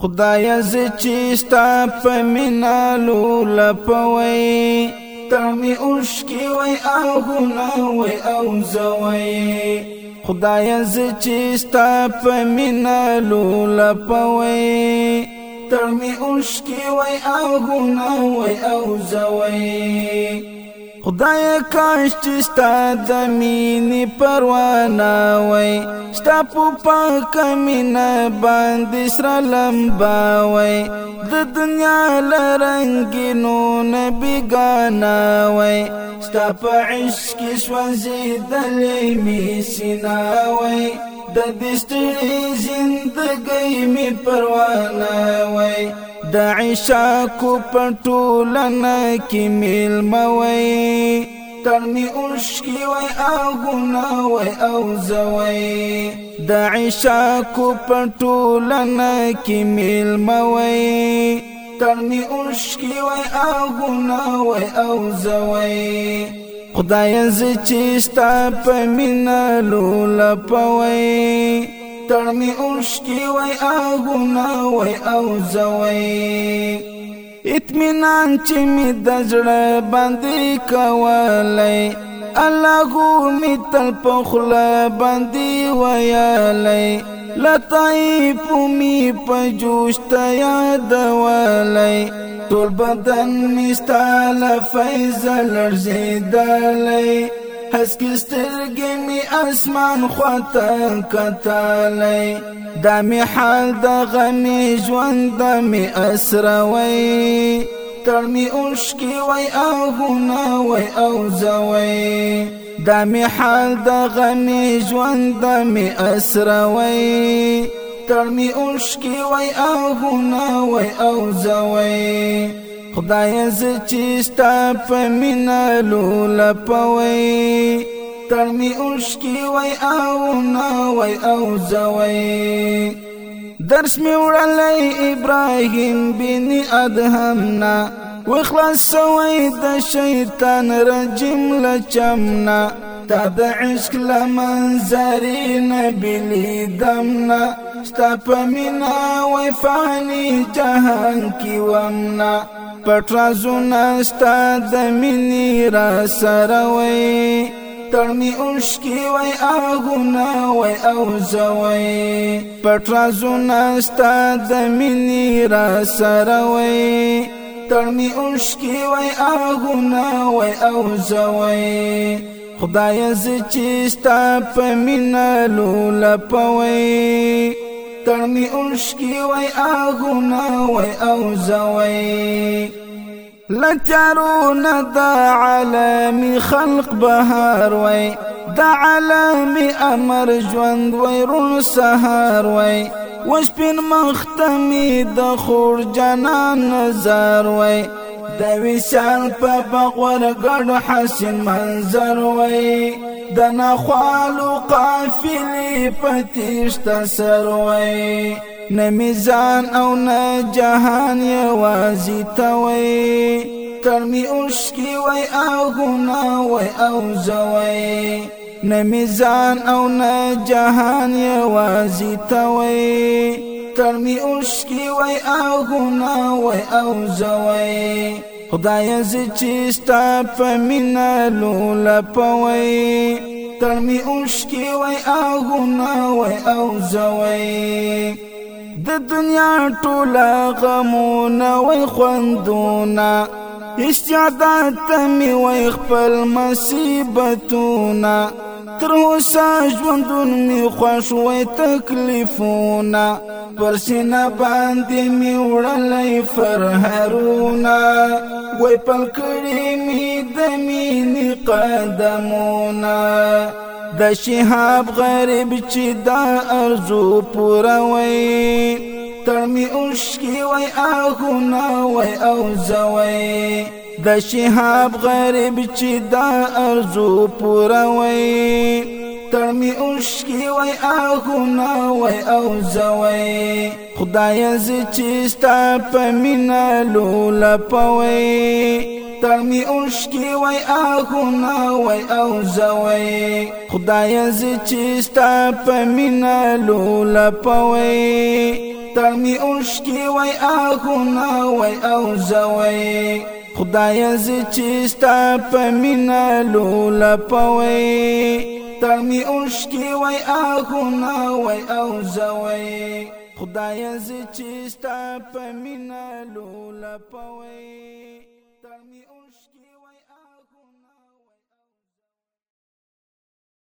خدای ز چې ستا په مینا لول پوي تمي اوشکي وي او غنا وي او زوي خدای ز چې ستا په مینا لول پوي تمي اوشکي وي او غنا وي او زوي خدای کاش چې ستا د مینې پروانه وای ستا په پاکه مینه باندې سره لمبه وای د دنیا له رنګینو نه بېګانه وای ستا په عشق کې سوځېدلې مې سینه وای د دې ستړې زندګۍ مې پروانه وای د عشاکو پټولنه کې میل موي ترمی اوشلی وی آغونا وی اوزوی دا عشاکو پتولنا کی میل موی ترمی اوشلی وی آغونا وی اوزوی خدای ز چیستا په مینا لول پوي تړمي اوشکي وای اغونه وای او زوي اطمینان چې می د زړه باندې کولای الله هو می تل په خله باندې ویالای لطیف می په جوش ته یاد ولای ټول بدن می ستاله فیض لړزیدلای هسکی سترګې می اسمان خواته کتلې دا می حال د غمي ژوند د می اسروي تر می اوشکی وای او غنا وای او زوي دا می حال د غمي ژوند د می اسروي تر می اوشکی وای او غنا وای او زوي خدای ز چیستا په مینا لول پوي ترمی اوشکی وای او نا وای او زوي درس می وړلای ابراهیم بن ادهم نا وخلاص سوي د شیطان رجم لچمنا تبع عشق لمنظر نبی لیدمنا ستا پمینا وای فانی جهان کی ومنا پټرا زونه ستا د مینې را سره وای تړمی اوشکی وای اغونا وای او زوی پټرا زونه ستا د مینې را سره وای تړمی اوشکی وای اغونا وای او زوی خدای ز چې ستا په مینا لول پوي تړنی اوشکی وای اغونا وای او زوی لچارون د عالم خلق بهار وای د عالم امر ژوند وای رون سهار وای وشپین مختمی د خور جنان نظر وای د وشال په بغور ګډ حسین منظر وای د نخوالو قافلې پتیشت سروي نه میزان او نه جهان یوازي توي ترمی اوشکی وای او گنا وای او زوي نه میزان او نه جهان یوازي توي ترمی اوشکی وای او گنا وای او زوي خدای ز چیستا په مینا لول پوي ترمی اوشکی وای اغونا وای او زوي د دنیا ټوله غمونه وای خوندونه استعداد تمی وای خپل مصیبتونه تر اوسه ژوندون می خوښ وې تکلیفونه پر سینه باندې می وړلې فرهرونه وې پل کړې می د مینې قدمونه د شهاب غریب چې دا ارزو پوروي تر می اوشکی وای آهونه وای او زوي د شهاب غریب چې دا ارزو پوروي ترمی اوشکی وای آخونا وای او زوی خدای زی چیستا پمینا لولا پوی ترمی اوشکی وای آخونا وای او زوی خدای زی چیستا پمینا لولا پوی ترمی اوشکی وای آخونا وای او زوی خدای ز چستا پمینا لولا پوي ترمی اوشکی وای اخونا وای او زوي خدای ز چستا پمینا لولا پوي ترمی